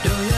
Do you